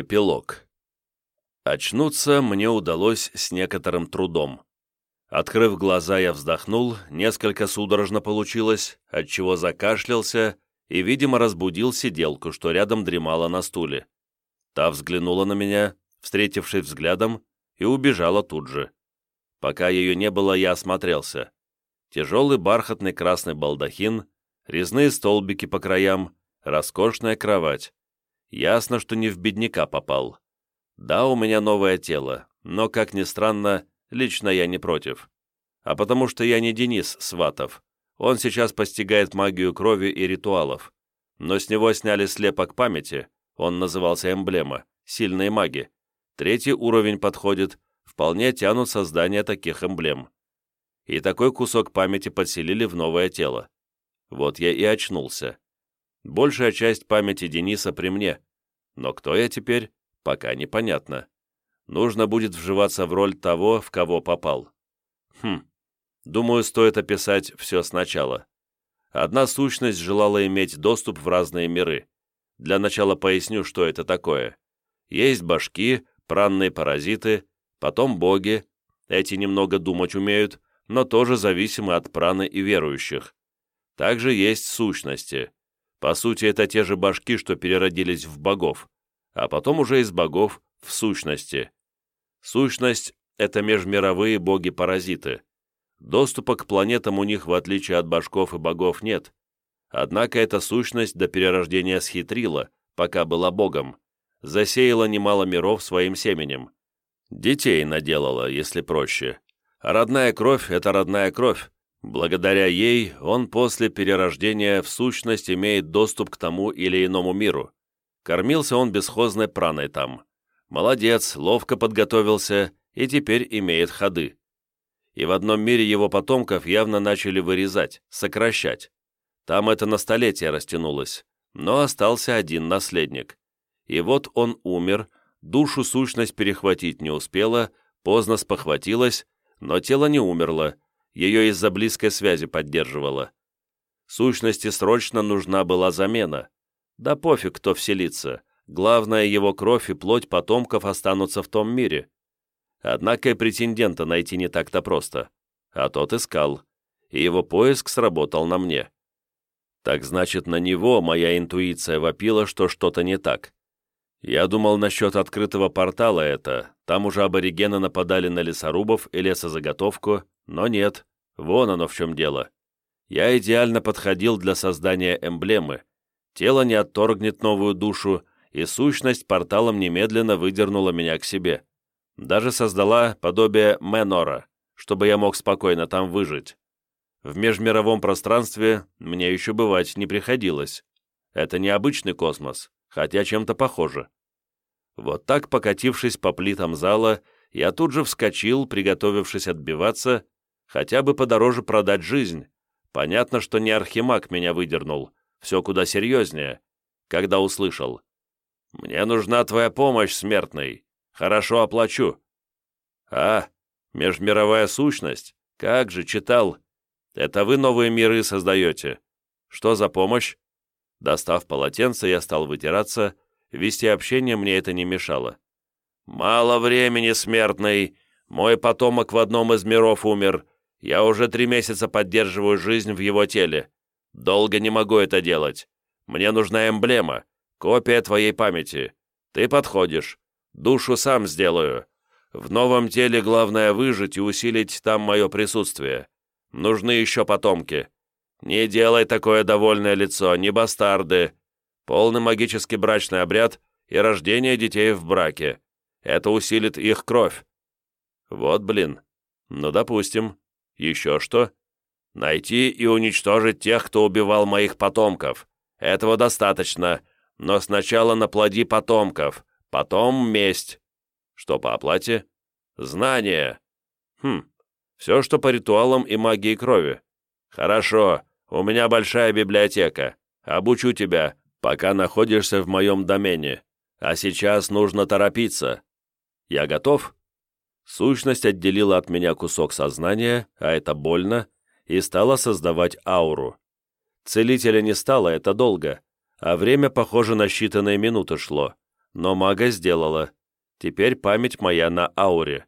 Эпилог. Очнуться мне удалось с некоторым трудом. Открыв глаза, я вздохнул, несколько судорожно получилось, отчего закашлялся и, видимо, разбудил сиделку, что рядом дремала на стуле. Та взглянула на меня, встретившись взглядом, и убежала тут же. Пока ее не было, я осмотрелся. Тяжелый бархатный красный балдахин, резные столбики по краям, роскошная кровать. Ясно, что не в бедняка попал. Да, у меня новое тело, но, как ни странно, лично я не против. А потому что я не Денис Сватов. Он сейчас постигает магию крови и ритуалов. Но с него сняли слепок памяти, он назывался эмблема, сильные маги. Третий уровень подходит, вполне тянут создание таких эмблем. И такой кусок памяти подселили в новое тело. Вот я и очнулся. Большая часть памяти Дениса при мне, но кто я теперь, пока непонятно. Нужно будет вживаться в роль того, в кого попал. Хм, думаю, стоит описать все сначала. Одна сущность желала иметь доступ в разные миры. Для начала поясню, что это такое. Есть башки, пранные паразиты, потом боги, эти немного думать умеют, но тоже зависимы от праны и верующих. Также есть сущности. По сути, это те же башки, что переродились в богов, а потом уже из богов в сущности. Сущность — это межмировые боги-паразиты. Доступа к планетам у них, в отличие от башков и богов, нет. Однако эта сущность до перерождения схитрила, пока была богом, засеяла немало миров своим семенем. Детей наделала, если проще. Родная кровь — это родная кровь, Благодаря ей он после перерождения в сущность имеет доступ к тому или иному миру. Кормился он бесхозной праной там. Молодец, ловко подготовился и теперь имеет ходы. И в одном мире его потомков явно начали вырезать, сокращать. Там это на столетия растянулось, но остался один наследник. И вот он умер, душу сущность перехватить не успела, поздно спохватилась, но тело не умерло, ее из-за близкой связи поддерживала. Сущности срочно нужна была замена. Да пофиг, кто вселится. Главное, его кровь и плоть потомков останутся в том мире. Однако и претендента найти не так-то просто. А тот искал. И его поиск сработал на мне. Так значит, на него моя интуиция вопила, что что-то не так. Я думал насчет открытого портала это. Там уже аборигены нападали на лесорубов и лесозаготовку, но нет, вон оно в чем дело. Я идеально подходил для создания эмблемы. Тело не отторгнет новую душу, и сущность порталом немедленно выдернула меня к себе. Даже создала подобие Менора, чтобы я мог спокойно там выжить. В межмировом пространстве мне еще бывать не приходилось. Это не обычный космос, хотя чем-то похоже. Вот так, покатившись по плитам зала, я тут же вскочил, приготовившись отбиваться, Хотя бы подороже продать жизнь. Понятно, что не архимаг меня выдернул. Все куда серьезнее. Когда услышал. «Мне нужна твоя помощь, смертный. Хорошо оплачу». «А, межмировая сущность? Как же, читал. Это вы новые миры создаете. Что за помощь?» Достав полотенце, я стал вытираться. Вести общение мне это не мешало. «Мало времени, смертный. Мой потомок в одном из миров умер. Я уже три месяца поддерживаю жизнь в его теле. Долго не могу это делать. Мне нужна эмблема, копия твоей памяти. Ты подходишь. Душу сам сделаю. В новом теле главное выжить и усилить там мое присутствие. Нужны еще потомки. Не делай такое довольное лицо, не бастарды. Полный магический брачный обряд и рождение детей в браке. Это усилит их кровь. Вот блин. Ну, допустим. Еще что? Найти и уничтожить тех, кто убивал моих потомков. Этого достаточно, но сначала наплоди потомков, потом месть. Что по оплате? Знания. Хм, все, что по ритуалам и магии крови. Хорошо, у меня большая библиотека. Обучу тебя, пока находишься в моем домене. А сейчас нужно торопиться. Я готов?» Сущность отделила от меня кусок сознания, а это больно, и стала создавать ауру. Целителя не стало, это долго, а время, похоже, на считанные минуты шло. Но мага сделала. Теперь память моя на ауре.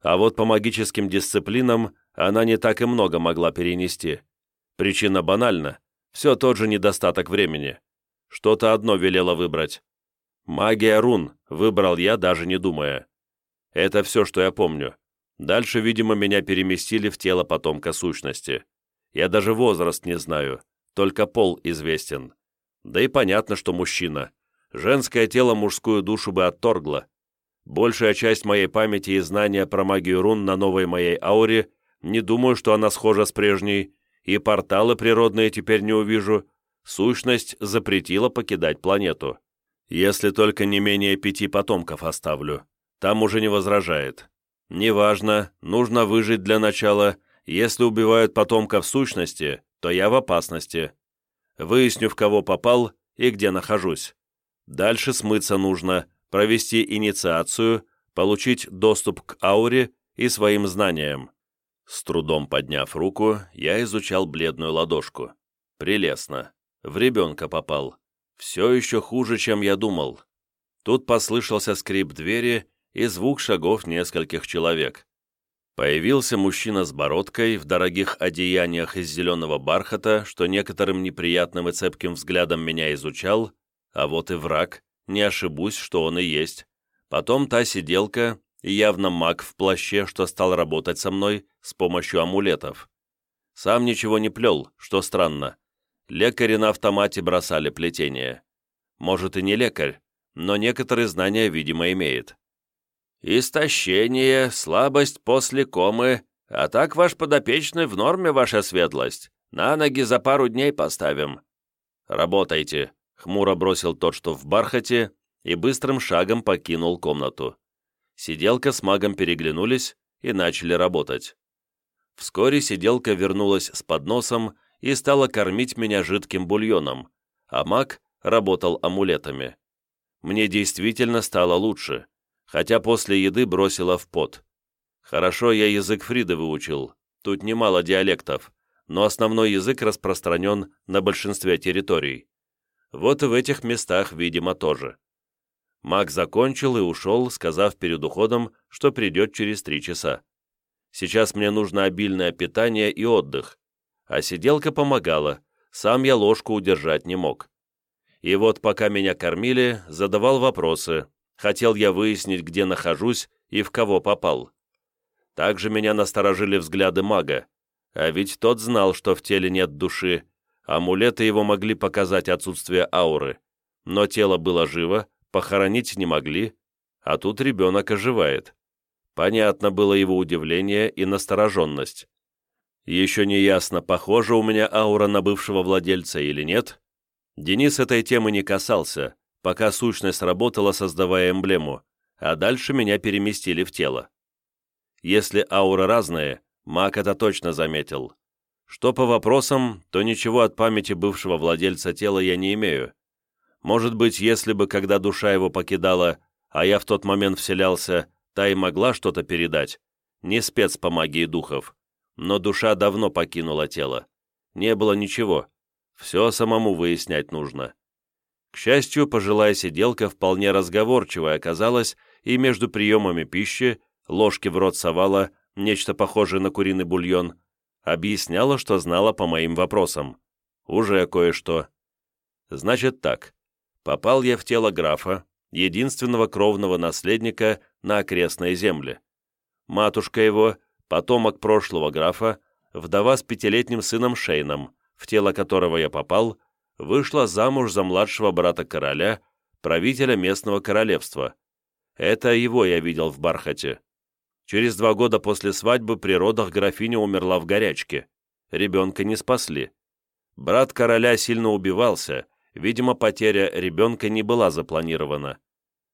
А вот по магическим дисциплинам она не так и много могла перенести. Причина банальна. Все тот же недостаток времени. Что-то одно велела выбрать. Магия рун выбрал я, даже не думая. Это все, что я помню. Дальше, видимо, меня переместили в тело потомка сущности. Я даже возраст не знаю, только пол известен. Да и понятно, что мужчина. Женское тело мужскую душу бы отторгло. Большая часть моей памяти и знания про магию рун на новой моей ауре, не думаю, что она схожа с прежней, и порталы природные теперь не увижу. Сущность запретила покидать планету. Если только не менее пяти потомков оставлю. Там уже не возражает. Неважно, нужно выжить для начала. Если убивают потомков сущности, то я в опасности. Выясню, в кого попал и где нахожусь. Дальше смыться нужно, провести инициацию, получить доступ к ауре и своим знаниям. С трудом подняв руку, я изучал бледную ладошку. Прелестно. В ребенка попал. Все еще хуже, чем я думал. Тут послышался скрип двери и звук шагов нескольких человек. Появился мужчина с бородкой в дорогих одеяниях из зеленого бархата, что некоторым неприятным и цепким взглядом меня изучал, а вот и враг, не ошибусь, что он и есть. Потом та сиделка, явно маг в плаще, что стал работать со мной с помощью амулетов. Сам ничего не плел, что странно. Лекари на автомате бросали плетение. Может и не лекарь, но некоторые знания, видимо, имеет. «Истощение, слабость после комы, а так ваш подопечный в норме, ваша светлость. На ноги за пару дней поставим». «Работайте», — хмуро бросил тот, что в бархате, и быстрым шагом покинул комнату. Сиделка с магом переглянулись и начали работать. Вскоре сиделка вернулась с подносом и стала кормить меня жидким бульоном, а маг работал амулетами. Мне действительно стало лучше хотя после еды бросила в пот. Хорошо я язык Фриды выучил, тут немало диалектов, но основной язык распространен на большинстве территорий. Вот и в этих местах, видимо, тоже. Маг закончил и ушел, сказав перед уходом, что придет через три часа. Сейчас мне нужно обильное питание и отдых. А сиделка помогала, сам я ложку удержать не мог. И вот пока меня кормили, задавал вопросы, Хотел я выяснить, где нахожусь и в кого попал. Также меня насторожили взгляды мага, а ведь тот знал, что в теле нет души, амулеты его могли показать отсутствие ауры, но тело было живо, похоронить не могли, а тут ребенок оживает. Понятно было его удивление и настороженность. Еще не ясно, похожа у меня аура на бывшего владельца или нет. Денис этой темы не касался, пока сущность работала, создавая эмблему, а дальше меня переместили в тело. Если ауры разные, маг это точно заметил. Что по вопросам, то ничего от памяти бывшего владельца тела я не имею. Может быть, если бы, когда душа его покидала, а я в тот момент вселялся, та и могла что-то передать. Не спец по магии духов. Но душа давно покинула тело. Не было ничего. Все самому выяснять нужно. К счастью, пожилая сиделка вполне разговорчивая оказалась, и между приемами пищи, ложки в рот совала, нечто похожее на куриный бульон, объясняла, что знала по моим вопросам. Уже кое-что. Значит так. Попал я в тело графа, единственного кровного наследника на окрестные земли. Матушка его, потомок прошлого графа, вдова с пятилетним сыном Шейном, в тело которого я попал, вышла замуж за младшего брата короля, правителя местного королевства. Это его я видел в Бархате. Через два года после свадьбы при родах графиня умерла в горячке. Ребенка не спасли. Брат короля сильно убивался, видимо, потеря ребенка не была запланирована.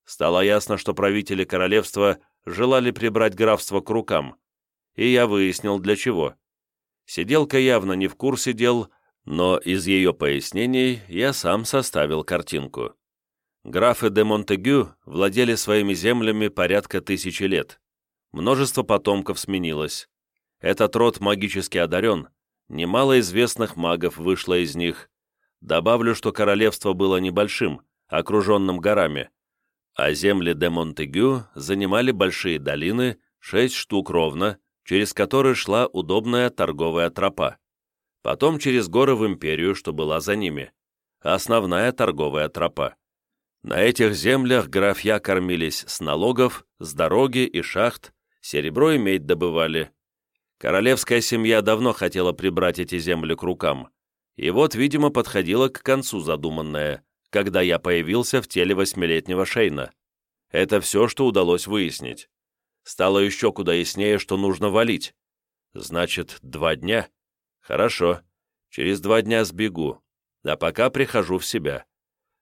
Стало ясно, что правители королевства желали прибрать графство к рукам. И я выяснил, для чего. Сиделка явно не в курсе дел, но из ее пояснений я сам составил картинку. Графы де Монтегю владели своими землями порядка тысячи лет. Множество потомков сменилось. Этот род магически одарен, немало известных магов вышло из них. Добавлю, что королевство было небольшим, окруженным горами. А земли де Монтегю занимали большие долины, шесть штук ровно, через которые шла удобная торговая тропа. Потом через горы в империю, что была за ними. Основная торговая тропа. На этих землях графья кормились с налогов, с дороги и шахт, серебро и медь добывали. Королевская семья давно хотела прибрать эти земли к рукам. И вот, видимо, подходила к концу задуманное, когда я появился в теле восьмилетнего Шейна. Это все, что удалось выяснить. Стало еще куда яснее, что нужно валить. Значит, два дня? Хорошо. Через два дня сбегу. А пока прихожу в себя.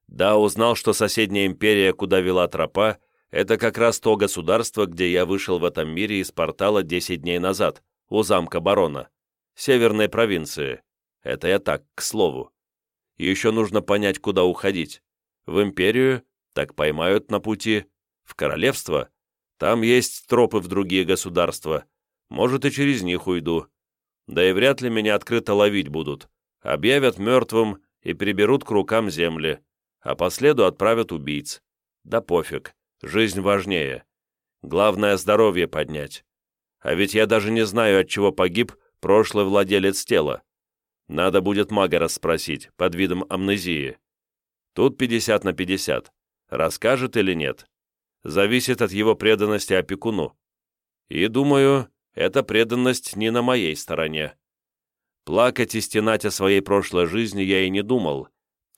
Да, узнал, что соседняя империя, куда вела тропа, это как раз то государство, где я вышел в этом мире из портала 10 дней назад, у замка барона, северной провинции. Это я так, к слову. еще нужно понять, куда уходить. В империю, так поймают на пути. В королевство, там есть тропы в другие государства. Может, и через них уйду. Да и вряд ли меня открыто ловить будут. Объявят мертвым и приберут к рукам земли а по следу отправят убийц. Да пофиг, жизнь важнее. Главное здоровье поднять. А ведь я даже не знаю, от чего погиб прошлый владелец тела. Надо будет мага расспросить, под видом амнезии. Тут 50 на 50. Расскажет или нет. Зависит от его преданности опекуну. И, думаю, эта преданность не на моей стороне. Плакать и стенать о своей прошлой жизни я и не думал,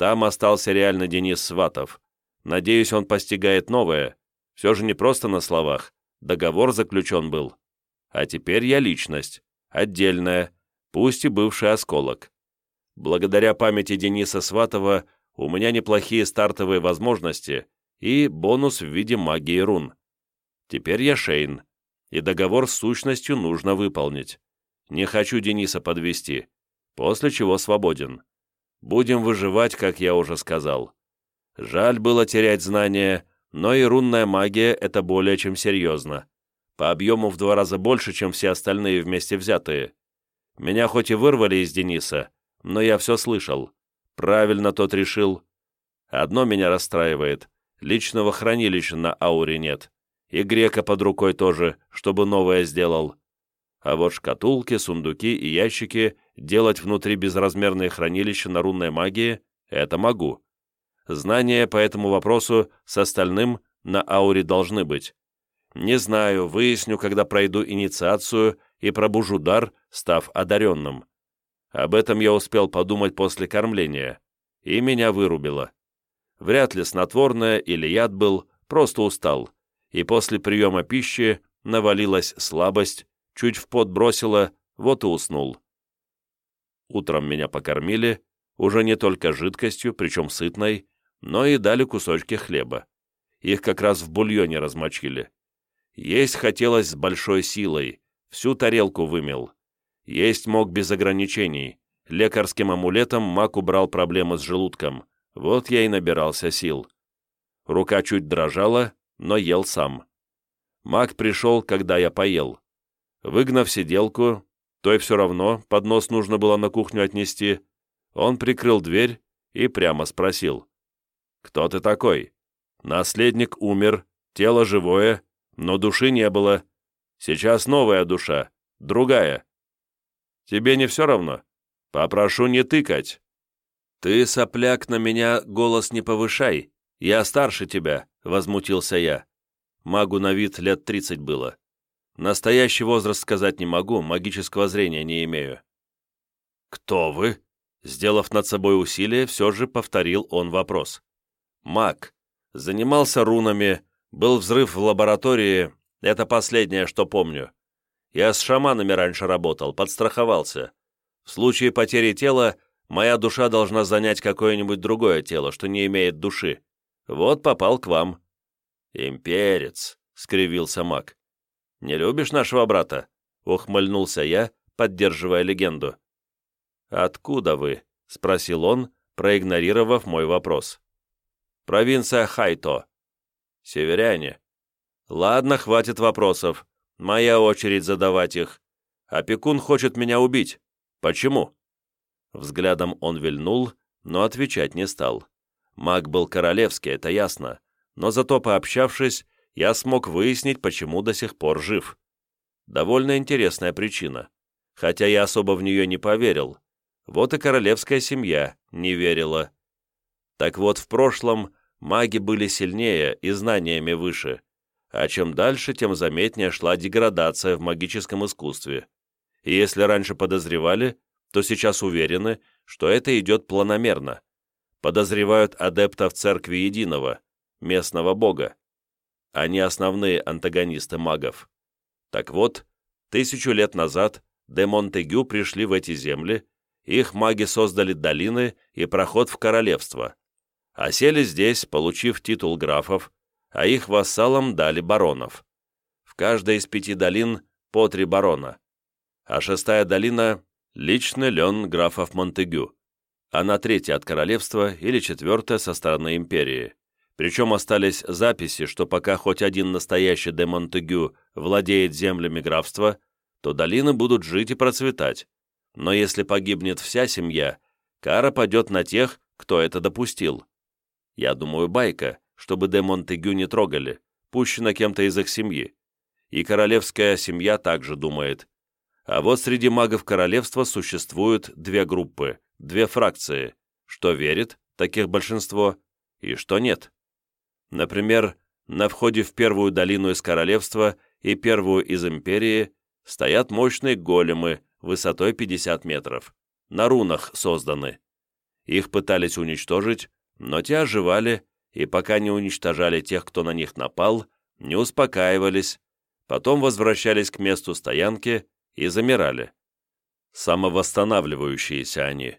там остался реально Денис Сватов. Надеюсь, он постигает новое. Все же не просто на словах. Договор заключен был. А теперь я личность. Отдельная, пусть и бывший осколок. Благодаря памяти Дениса Сватова у меня неплохие стартовые возможности и бонус в виде магии рун. Теперь я Шейн, и договор с сущностью нужно выполнить. Не хочу Дениса подвести, после чего свободен. Будем выживать, как я уже сказал. Жаль было терять знания, но и рунная магия — это более чем серьезно. По объему в два раза больше, чем все остальные вместе взятые. Меня хоть и вырвали из Дениса, но я все слышал. Правильно тот решил. Одно меня расстраивает. Личного хранилища на ауре нет. И грека под рукой тоже, чтобы новое сделал. А вот шкатулки, сундуки и ящики делать внутри безразмерные хранилища на рунной магии — это могу. Знания по этому вопросу с остальным на ауре должны быть. Не знаю, выясню, когда пройду инициацию и пробужу дар, став одаренным. Об этом я успел подумать после кормления, и меня вырубило. Вряд ли снотворное или яд был, просто устал, и после приема пищи навалилась слабость, чуть в пот бросило, вот и уснул. Утром меня покормили, уже не только жидкостью, причем сытной, но и дали кусочки хлеба. Их как раз в бульоне размочили. Есть хотелось с большой силой, всю тарелку вымел. Есть мог без ограничений. Лекарским амулетом маг убрал проблемы с желудком. Вот я и набирался сил. Рука чуть дрожала, но ел сам. Маг пришел, когда я поел. Выгнав сиделку, той все равно поднос нужно было на кухню отнести, он прикрыл дверь и прямо спросил. «Кто ты такой? Наследник умер, тело живое, но души не было. Сейчас новая душа, другая. Тебе не все равно? Попрошу не тыкать». «Ты, сопляк, на меня голос не повышай. Я старше тебя», — возмутился я. Магу на вид лет тридцать было. Настоящий возраст сказать не могу, магического зрения не имею. «Кто вы?» Сделав над собой усилие, все же повторил он вопрос. «Маг. Занимался рунами, был взрыв в лаборатории, это последнее, что помню. Я с шаманами раньше работал, подстраховался. В случае потери тела моя душа должна занять какое-нибудь другое тело, что не имеет души. Вот попал к вам». «Имперец», — скривился маг. «Не любишь нашего брата?» — ухмыльнулся я, поддерживая легенду. «Откуда вы?» — спросил он, проигнорировав мой вопрос. «Провинция Хайто». «Северяне». «Ладно, хватит вопросов. Моя очередь задавать их. Опекун хочет меня убить. Почему?» Взглядом он вильнул, но отвечать не стал. Маг был королевский, это ясно, но зато пообщавшись, я смог выяснить, почему до сих пор жив. Довольно интересная причина, хотя я особо в нее не поверил. Вот и королевская семья не верила. Так вот, в прошлом маги были сильнее и знаниями выше, а чем дальше, тем заметнее шла деградация в магическом искусстве. И если раньше подозревали, то сейчас уверены, что это идет планомерно. Подозревают адептов Церкви Единого, местного бога. Они основные антагонисты магов. Так вот, тысячу лет назад де Монтегю пришли в эти земли, их маги создали долины и проход в королевство. Осели здесь, получив титул графов, а их вассалам дали баронов. В каждой из пяти долин по три барона. А шестая долина — личный лен графов Монтегю. Она третья от королевства или четвертая со стороны империи. Причем остались записи, что пока хоть один настоящий де Монтегю владеет землями графства, то долины будут жить и процветать. Но если погибнет вся семья, кара падет на тех, кто это допустил. Я думаю, байка, чтобы де Монтегю не трогали, пущена кем-то из их семьи. И королевская семья также думает. А вот среди магов королевства существуют две группы, две фракции, что верит, таких большинство, и что нет. Например, на входе в первую долину из королевства и первую из империи стоят мощные големы высотой 50 метров, на рунах созданы. Их пытались уничтожить, но те оживали, и пока не уничтожали тех, кто на них напал, не успокаивались, потом возвращались к месту стоянки и замирали. Самовосстанавливающиеся они.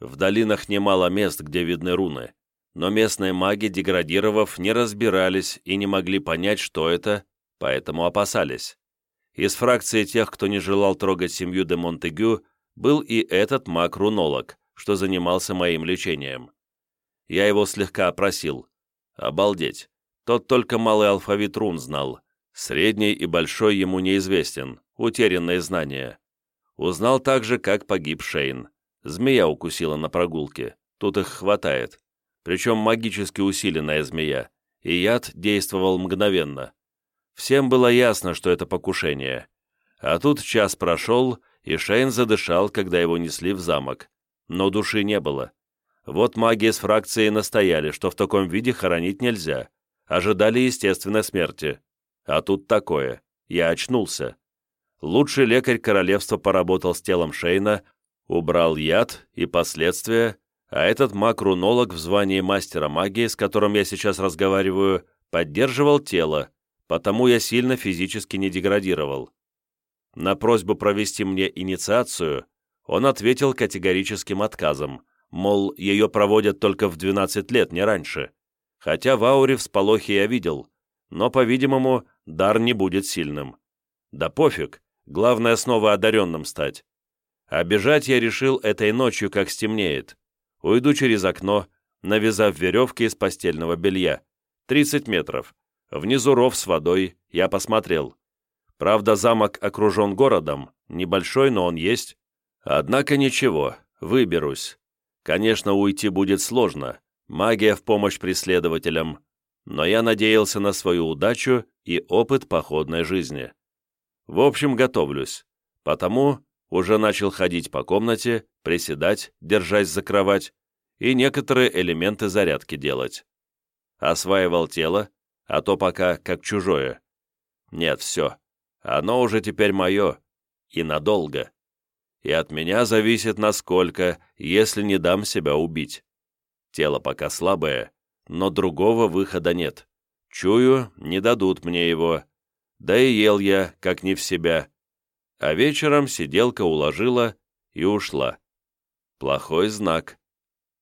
В долинах немало мест, где видны руны но местные маги, деградировав, не разбирались и не могли понять, что это, поэтому опасались. Из фракции тех, кто не желал трогать семью де Монтегю, был и этот маг-рунолог, что занимался моим лечением. Я его слегка опросил. Обалдеть. Тот только малый алфавит рун знал. Средний и большой ему неизвестен. Утерянные знания. Узнал также, как погиб Шейн. Змея укусила на прогулке. Тут их хватает причем магически усиленная змея, и яд действовал мгновенно. Всем было ясно, что это покушение. А тут час прошел, и Шейн задышал, когда его несли в замок. Но души не было. Вот маги из фракции настояли, что в таком виде хоронить нельзя. Ожидали естественной смерти. А тут такое. Я очнулся. Лучший лекарь королевства поработал с телом Шейна, убрал яд и последствия, а этот маг-рунолог в звании мастера магии, с которым я сейчас разговариваю, поддерживал тело, потому я сильно физически не деградировал. На просьбу провести мне инициацию он ответил категорическим отказом, мол, ее проводят только в 12 лет, не раньше. Хотя в ауре всполохи я видел, но, по-видимому, дар не будет сильным. Да пофиг, главное снова одаренным стать. А бежать я решил этой ночью, как стемнеет. Уйду через окно, навязав веревки из постельного белья. 30 метров. Внизу ров с водой, я посмотрел. Правда, замок окружен городом, небольшой, но он есть. Однако ничего, выберусь. Конечно, уйти будет сложно, магия в помощь преследователям, но я надеялся на свою удачу и опыт походной жизни. В общем, готовлюсь. Потому уже начал ходить по комнате, приседать, держась за кровать, и некоторые элементы зарядки делать. Осваивал тело, а то пока как чужое. Нет, все. Оно уже теперь мое. И надолго. И от меня зависит насколько, если не дам себя убить. Тело пока слабое, но другого выхода нет. Чую, не дадут мне его. Да и ел я, как не в себя. А вечером сиделка уложила и ушла. Плохой знак.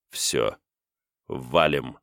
Все. Валим.